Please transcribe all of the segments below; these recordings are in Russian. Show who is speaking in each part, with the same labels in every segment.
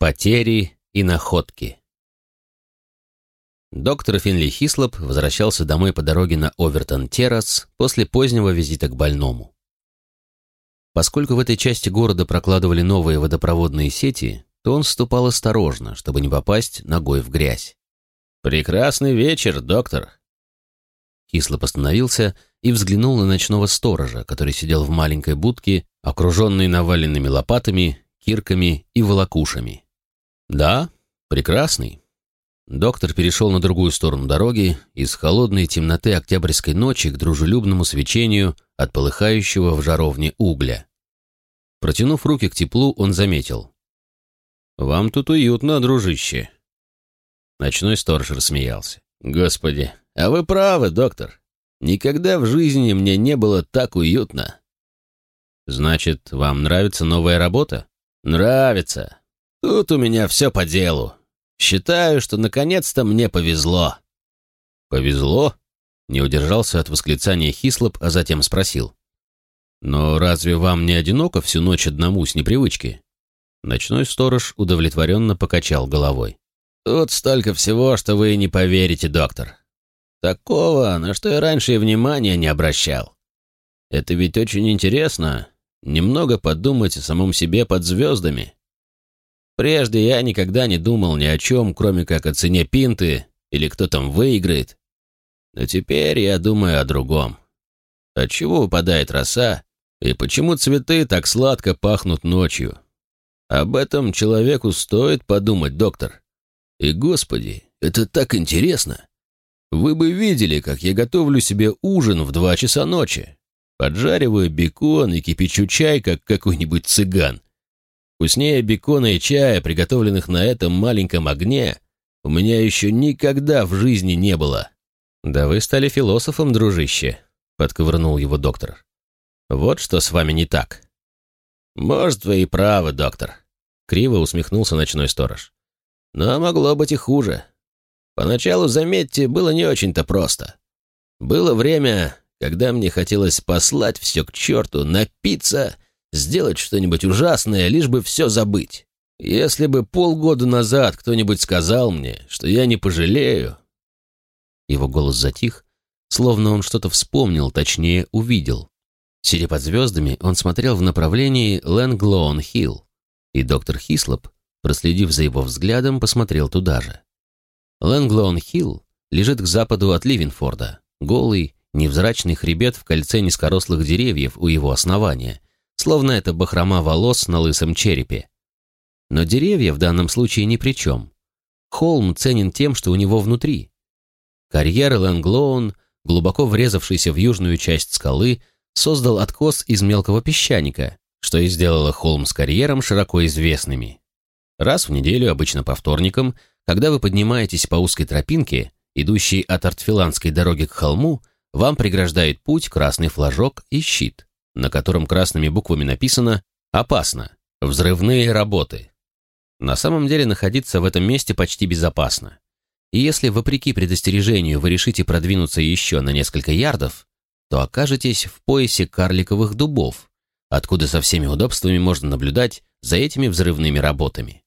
Speaker 1: Потери и находки. Доктор Финли Хислоп возвращался домой по дороге на Овертон-Террас после позднего визита к больному. Поскольку в этой части города прокладывали новые водопроводные сети, то он ступал осторожно, чтобы не попасть ногой в грязь. «Прекрасный вечер, доктор!» Хислоп остановился и взглянул на ночного сторожа, который сидел в маленькой будке, окруженной наваленными лопатами, кирками и волокушами. «Да, прекрасный». Доктор перешел на другую сторону дороги, из холодной темноты октябрьской ночи к дружелюбному свечению от полыхающего в жаровне угля. Протянув руки к теплу, он заметил. «Вам тут уютно, дружище». Ночной сторож рассмеялся. «Господи, а вы правы, доктор. Никогда в жизни мне не было так уютно». «Значит, вам нравится новая работа?» «Нравится. Тут у меня все по делу. Считаю, что наконец-то мне повезло». «Повезло?» Не удержался от восклицания Хислоп, а затем спросил. «Но разве вам не одиноко всю ночь одному с непривычки?» Ночной сторож удовлетворенно покачал головой. «Тут столько всего, что вы не поверите, доктор. Такого, на что я раньше и внимания не обращал. Это ведь очень интересно, немного подумать о самом себе под звездами. Прежде я никогда не думал ни о чем, кроме как о цене пинты или кто там выиграет. Но теперь я думаю о другом. Отчего выпадает роса, и почему цветы так сладко пахнут ночью? Об этом человеку стоит подумать, доктор. И, господи, это так интересно. Вы бы видели, как я готовлю себе ужин в два часа ночи. Поджариваю бекон и кипячу чай, как какой-нибудь цыган. Вкуснее бекона и чая, приготовленных на этом маленьком огне, у меня еще никогда в жизни не было. «Да вы стали философом, дружище», — подковырнул его доктор. «Вот что с вами не так». «Может, вы и правы, доктор», — криво усмехнулся ночной сторож. «Но могло быть и хуже. Поначалу, заметьте, было не очень-то просто. Было время, когда мне хотелось послать все к черту, напиться сделать что-нибудь ужасное, лишь бы все забыть. Если бы полгода назад кто-нибудь сказал мне, что я не пожалею...» Его голос затих, словно он что-то вспомнил, точнее, увидел. Сидя под звездами, он смотрел в направлении Лэнглоун-Хилл, и доктор Хислоп, проследив за его взглядом, посмотрел туда же. Лэнглоун-Хилл лежит к западу от Ливенфорда, голый, невзрачный хребет в кольце низкорослых деревьев у его основания, словно это бахрома волос на лысом черепе. Но деревья в данном случае ни при чем. Холм ценен тем, что у него внутри. Карьер Лэнглоун, глубоко врезавшийся в южную часть скалы, создал откос из мелкого песчаника, что и сделало холм с карьером широко известными. Раз в неделю, обычно по вторникам, когда вы поднимаетесь по узкой тропинке, идущей от Артфиланской дороги к холму, вам преграждает путь красный флажок и щит на котором красными буквами написано «Опасно! Взрывные работы!». На самом деле находиться в этом месте почти безопасно. И если, вопреки предостережению, вы решите продвинуться еще на несколько ярдов, то окажетесь в поясе карликовых дубов, откуда со всеми удобствами можно наблюдать за этими взрывными работами.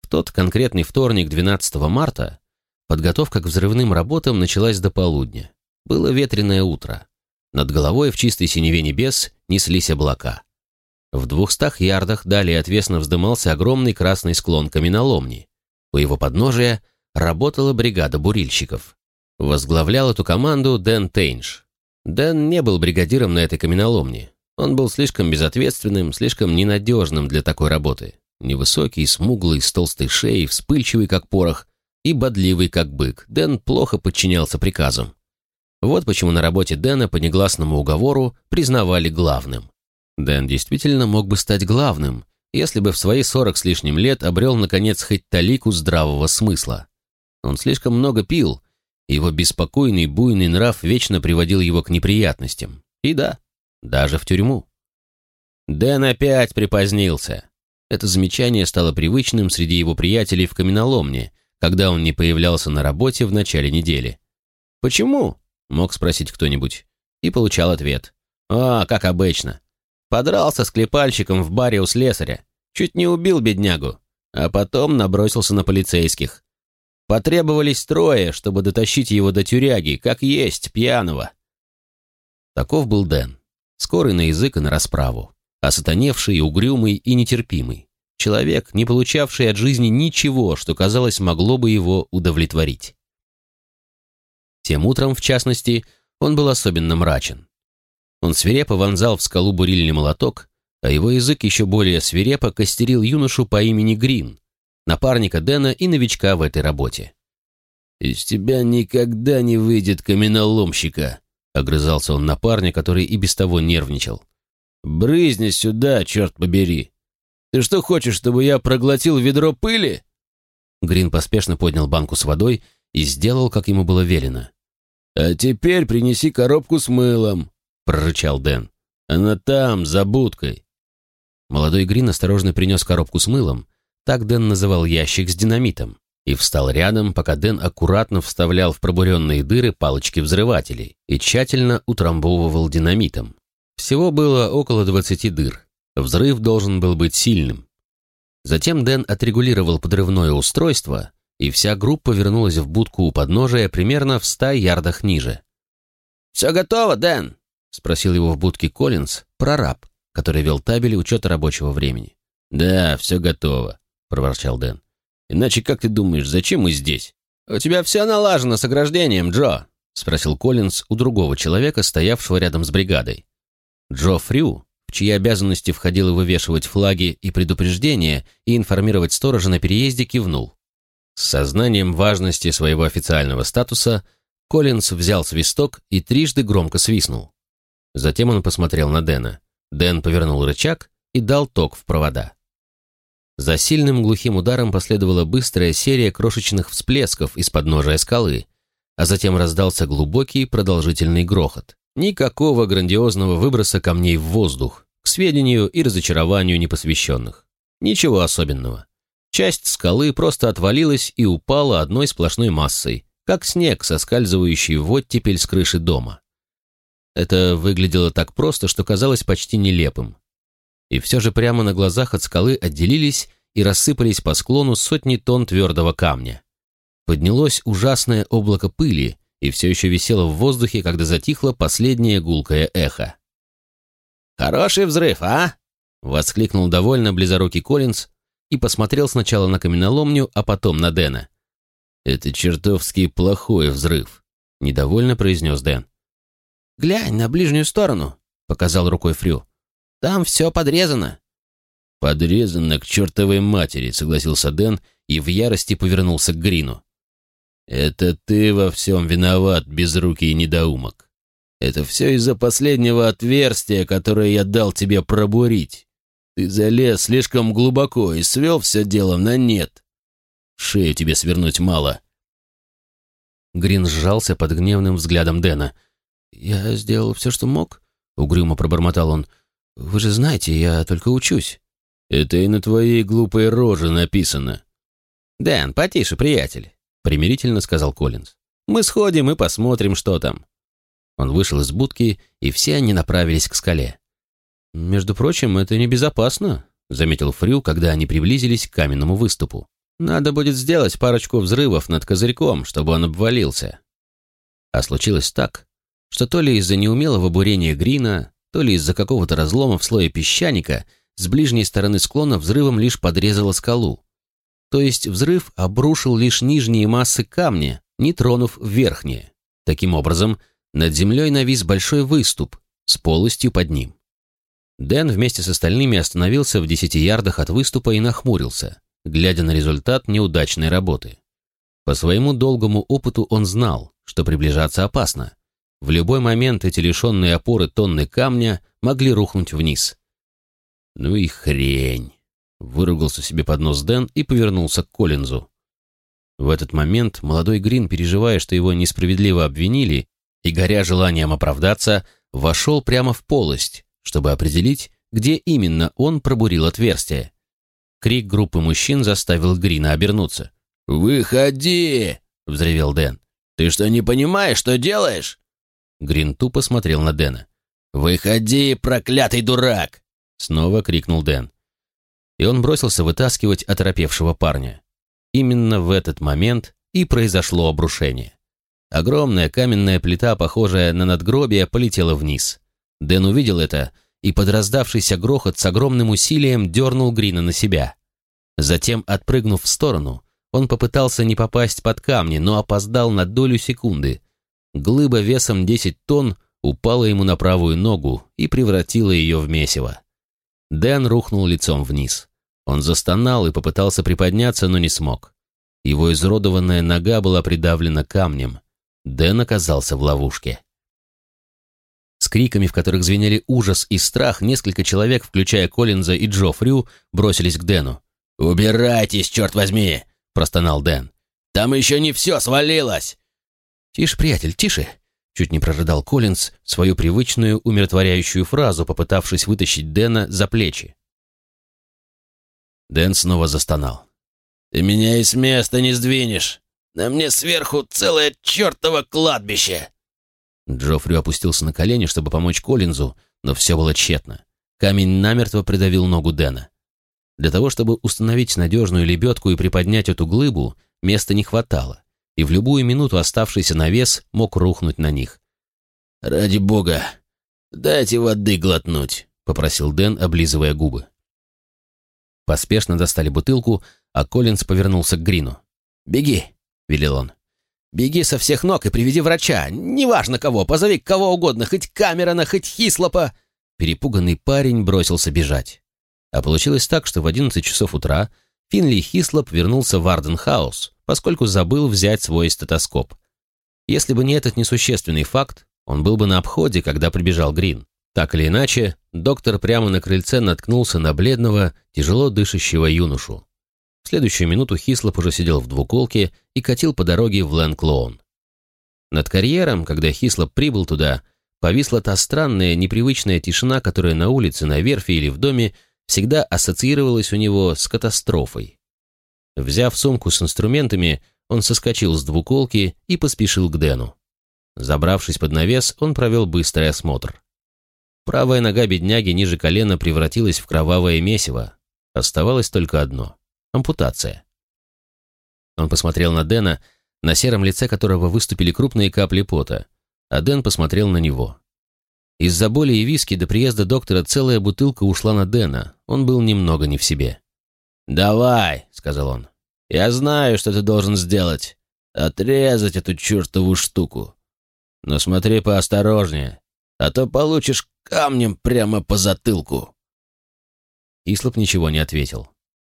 Speaker 1: В тот конкретный вторник 12 марта подготовка к взрывным работам началась до полудня. Было ветреное утро. Над головой в чистой синеве небес неслись облака. В двухстах ярдах далее отвесно вздымался огромный красный склон каменоломни. У его подножия работала бригада бурильщиков. Возглавлял эту команду Дэн Тейнш. Дэн не был бригадиром на этой каменоломне. Он был слишком безответственным, слишком ненадежным для такой работы. Невысокий, смуглый, с толстой шеей, вспыльчивый, как порох, и бодливый, как бык, Дэн плохо подчинялся приказам. Вот почему на работе Дэна по негласному уговору признавали главным. Дэн действительно мог бы стать главным, если бы в свои сорок с лишним лет обрел, наконец, хоть талику здравого смысла. Он слишком много пил, его беспокойный буйный нрав вечно приводил его к неприятностям. И да, даже в тюрьму. Дэн опять припозднился. Это замечание стало привычным среди его приятелей в каменоломне, когда он не появлялся на работе в начале недели. Почему? Мог спросить кто-нибудь. И получал ответ. «А, как обычно. Подрался с клепальщиком в баре у слесаря. Чуть не убил беднягу. а потом набросился на полицейских. Потребовались трое, чтобы дотащить его до тюряги, как есть, пьяного. Таков был Дэн, скорый на язык и на расправу, осатаневший, угрюмый и нетерпимый. Человек, не получавший от жизни ничего, что, казалось, могло бы его удовлетворить. Тем утром, в частности, он был особенно мрачен. Он свирепо вонзал в скалу бурильный молоток, а его язык еще более свирепо костерил юношу по имени Грин, напарника Дэна и новичка в этой работе. «Из тебя никогда не выйдет каменоломщика», — огрызался он на который и без того нервничал. «Брызни сюда, черт побери! Ты что хочешь, чтобы я проглотил ведро пыли?» Грин поспешно поднял банку с водой и сделал, как ему было велено. «А теперь принеси коробку с мылом», — прорычал Дэн. «Она там, за будкой». Молодой Грин осторожно принес коробку с мылом, так Дэн называл ящик с динамитом, и встал рядом, пока Дэн аккуратно вставлял в пробуренные дыры палочки взрывателей и тщательно утрамбовывал динамитом. Всего было около двадцати дыр. Взрыв должен был быть сильным. Затем Дэн отрегулировал подрывное устройство, и вся группа вернулась в будку у подножия примерно в ста ярдах ниже. «Все готово, Дэн?» — спросил его в будке Коллинз, прораб, который вел табели учета рабочего времени. «Да, все готово», — проворчал Дэн. «Иначе как ты думаешь, зачем мы здесь?» «У тебя все налажено с ограждением, Джо», — спросил Коллинз у другого человека, стоявшего рядом с бригадой. Джо Фрю, в чьи обязанности входило вывешивать флаги и предупреждения и информировать сторожа на переезде, кивнул. С сознанием важности своего официального статуса Коллинз взял свисток и трижды громко свистнул. Затем он посмотрел на Дэна. Дэн повернул рычаг и дал ток в провода. За сильным глухим ударом последовала быстрая серия крошечных всплесков из подножия скалы, а затем раздался глубокий продолжительный грохот. Никакого грандиозного выброса камней в воздух, к сведению и разочарованию непосвященных. Ничего особенного. Часть скалы просто отвалилась и упала одной сплошной массой, как снег, соскальзывающий в оттепель с крыши дома. Это выглядело так просто, что казалось почти нелепым. И все же прямо на глазах от скалы отделились и рассыпались по склону сотни тонн твердого камня. Поднялось ужасное облако пыли и все еще висело в воздухе, когда затихло последнее гулкое эхо. «Хороший взрыв, а?» — воскликнул довольно близорукий Коллинз, и посмотрел сначала на каменоломню, а потом на Дэна. «Это чертовски плохой взрыв», — недовольно произнес Дэн. «Глянь на ближнюю сторону», — показал рукой Фрю. «Там все подрезано». «Подрезано к чертовой матери», — согласился Дэн и в ярости повернулся к Грину. «Это ты во всем виноват, безрукий недоумок. Это все из-за последнего отверстия, которое я дал тебе пробурить. Ты залез слишком глубоко и свел все дело на нет. Шею тебе свернуть мало. Грин сжался под гневным взглядом Дэна. «Я сделал все, что мог», — угрюмо пробормотал он. «Вы же знаете, я только учусь». «Это и на твоей глупой роже написано». «Дэн, потише, приятель», — примирительно сказал Коллинз. «Мы сходим и посмотрим, что там». Он вышел из будки, и все они направились к скале. «Между прочим, это небезопасно», — заметил Фрю, когда они приблизились к каменному выступу. «Надо будет сделать парочку взрывов над козырьком, чтобы он обвалился». А случилось так, что то ли из-за неумелого бурения Грина, то ли из-за какого-то разлома в слое песчаника с ближней стороны склона взрывом лишь подрезало скалу. То есть взрыв обрушил лишь нижние массы камня, не тронув верхние. Таким образом, над землей навис большой выступ с полостью под ним. Дэн вместе с остальными остановился в десяти ярдах от выступа и нахмурился, глядя на результат неудачной работы. По своему долгому опыту он знал, что приближаться опасно. В любой момент эти лишенные опоры тонны камня могли рухнуть вниз. «Ну и хрень!» — выругался себе под нос Дэн и повернулся к Коллинзу. В этот момент молодой Грин, переживая, что его несправедливо обвинили, и горя желанием оправдаться, вошел прямо в полость, чтобы определить, где именно он пробурил отверстие. Крик группы мужчин заставил Грина обернуться. «Выходи!» — взревел Дэн. «Ты что, не понимаешь, что делаешь?» Грин тупо смотрел на Дэна. «Выходи, проклятый дурак!» — снова крикнул Дэн. и он бросился вытаскивать оторопевшего парня. Именно в этот момент и произошло обрушение. Огромная каменная плита, похожая на надгробие, полетела вниз. Дэн увидел это и под раздавшийся грохот с огромным усилием дернул Грина на себя. Затем, отпрыгнув в сторону, он попытался не попасть под камни, но опоздал на долю секунды. Глыба весом 10 тонн упала ему на правую ногу и превратила ее в месиво. Дэн рухнул лицом вниз. Он застонал и попытался приподняться, но не смог. Его изродованная нога была придавлена камнем. Дэн оказался в ловушке. С криками, в которых звенели ужас и страх, несколько человек, включая Коллинза и Джо Фрю, бросились к Дэну. «Убирайтесь, черт возьми!» – простонал Дэн. «Там еще не все свалилось!» «Тише, приятель, тише!» – чуть не прорыдал Коллинз свою привычную умиротворяющую фразу, попытавшись вытащить Дэна за плечи. Дэн снова застонал. «Ты меня и с места не сдвинешь! На мне сверху целое чертово кладбище!» Джоффри опустился на колени, чтобы помочь Коллинзу, но все было тщетно. Камень намертво придавил ногу Дэна. Для того, чтобы установить надежную лебедку и приподнять эту глыбу, места не хватало, и в любую минуту оставшийся навес мог рухнуть на них. «Ради бога, дайте воды глотнуть», — попросил Дэн, облизывая губы. Поспешно достали бутылку, а Коллинз повернулся к Грину. «Беги», — велел он. «Беги со всех ног и приведи врача, неважно кого, позови кого угодно, хоть Камерона, хоть Хислопа». Перепуганный парень бросился бежать. А получилось так, что в 11 часов утра Финли Хислоп вернулся в Арденхаус, поскольку забыл взять свой стетоскоп. Если бы не этот несущественный факт, он был бы на обходе, когда прибежал Грин. Так или иначе, доктор прямо на крыльце наткнулся на бледного, тяжело дышащего юношу. Следующую минуту Хислоп уже сидел в двуколке и катил по дороге в Лэнклоун. Над карьером, когда Хислоп прибыл туда, повисла та странная, непривычная тишина, которая на улице, на верфи или в доме всегда ассоциировалась у него с катастрофой. Взяв сумку с инструментами, он соскочил с двуколки и поспешил к Дэну. Забравшись под навес, он провел быстрый осмотр. Правая нога бедняги ниже колена превратилась в кровавое месиво. Оставалось только одно — ампутация. Он посмотрел на Дэна, на сером лице которого выступили крупные капли пота, а Дэн посмотрел на него. Из-за боли и виски до приезда доктора целая бутылка ушла на Дэна. Он был немного не в себе. «Давай», — сказал он. «Я знаю, что ты должен сделать. Отрезать эту чертову штуку. Но смотри поосторожнее, а то получишь камнем прямо по затылку». Ислоп ничего не ответил.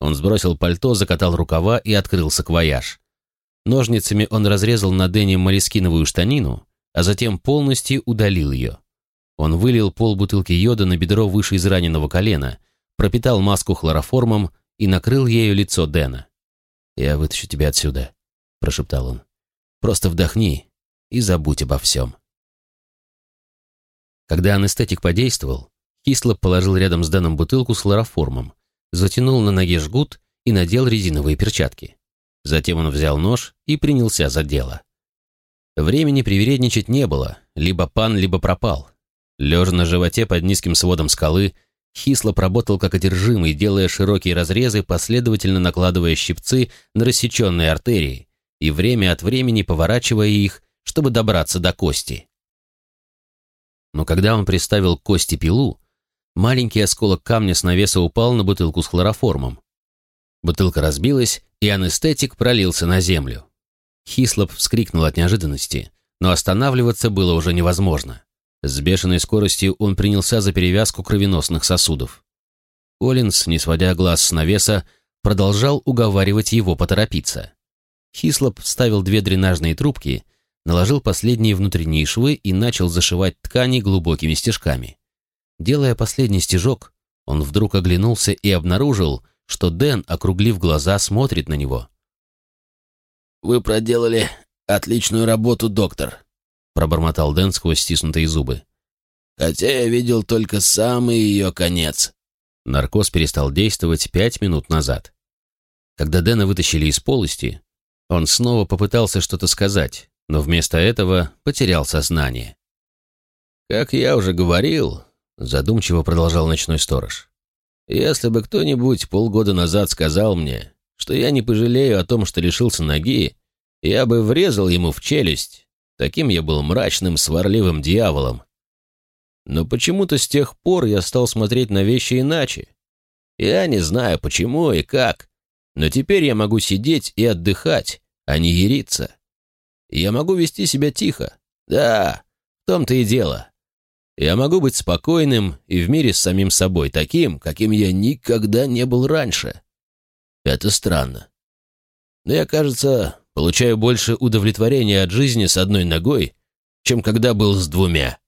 Speaker 1: Он сбросил пальто, закатал рукава и открыл саквояж. Ножницами он разрезал на Дэне молескиновую штанину, а затем полностью удалил ее. Он вылил пол бутылки йода на бедро выше израненного колена, пропитал маску хлороформом и накрыл ею лицо Дэна. «Я вытащу тебя отсюда», — прошептал он. «Просто вдохни и забудь обо всем». Когда анестетик подействовал, Хислоп положил рядом с Дэном бутылку с хлороформом, затянул на ноге жгут и надел резиновые перчатки. Затем он взял нож и принялся за дело. Времени привередничать не было, либо пан, либо пропал. Лежа на животе под низким сводом скалы, Хислоп работал как одержимый, делая широкие разрезы, последовательно накладывая щипцы на рассеченные артерии и время от времени поворачивая их, чтобы добраться до кости. Но когда он приставил кости пилу, маленький осколок камня с навеса упал на бутылку с хлороформом. Бутылка разбилась, и анестетик пролился на землю. Хислоп вскрикнул от неожиданности, но останавливаться было уже невозможно. С бешеной скоростью он принялся за перевязку кровеносных сосудов. Коллинз, не сводя глаз с навеса, продолжал уговаривать его поторопиться. Хислоп вставил две дренажные трубки, наложил последние внутренние швы и начал зашивать ткани глубокими стежками. Делая последний стежок, он вдруг оглянулся и обнаружил, что Дэн, округлив глаза, смотрит на него. «Вы проделали отличную работу, доктор», пробормотал Дэн сквозь стиснутые зубы. «Хотя я видел только самый ее конец». Наркоз перестал действовать пять минут назад. Когда Дэна вытащили из полости, он снова попытался что-то сказать, но вместо этого потерял сознание. «Как я уже говорил», — задумчиво продолжал ночной сторож, Если бы кто-нибудь полгода назад сказал мне, что я не пожалею о том, что лишился ноги, я бы врезал ему в челюсть. Таким я был мрачным, сварливым дьяволом. Но почему-то с тех пор я стал смотреть на вещи иначе. Я не знаю, почему и как, но теперь я могу сидеть и отдыхать, а не яриться. Я могу вести себя тихо. Да, в том-то и дело. Я могу быть спокойным и в мире с самим собой, таким, каким я никогда не был раньше. Это странно. Но я, кажется, получаю больше удовлетворения от жизни с одной ногой, чем когда был с двумя.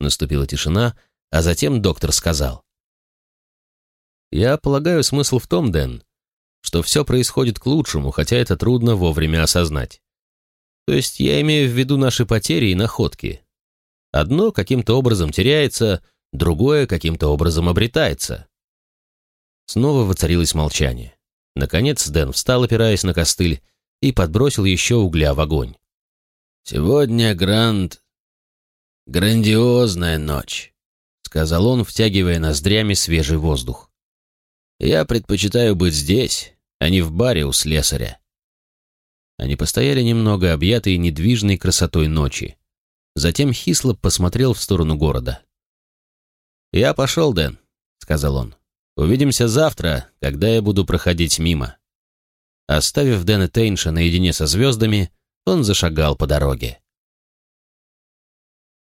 Speaker 1: Наступила тишина, а затем доктор сказал. «Я полагаю, смысл в том, Дэн, что все происходит к лучшему, хотя это трудно вовремя осознать. То есть я имею в виду наши потери и находки. Одно каким-то образом теряется, другое каким-то образом обретается». Снова воцарилось молчание. Наконец Дэн встал, опираясь на костыль, и подбросил еще угля в огонь. «Сегодня Гранд «Грандиозная ночь», — сказал он, втягивая ноздрями свежий воздух. «Я предпочитаю быть здесь, а не в баре у слесаря». Они постояли немного, объятые недвижной красотой ночи. Затем Хислоп посмотрел в сторону города. «Я пошел, Дэн», — сказал он. «Увидимся завтра, когда я буду проходить мимо». Оставив Дэна Тейнша наедине со звездами, он зашагал по дороге.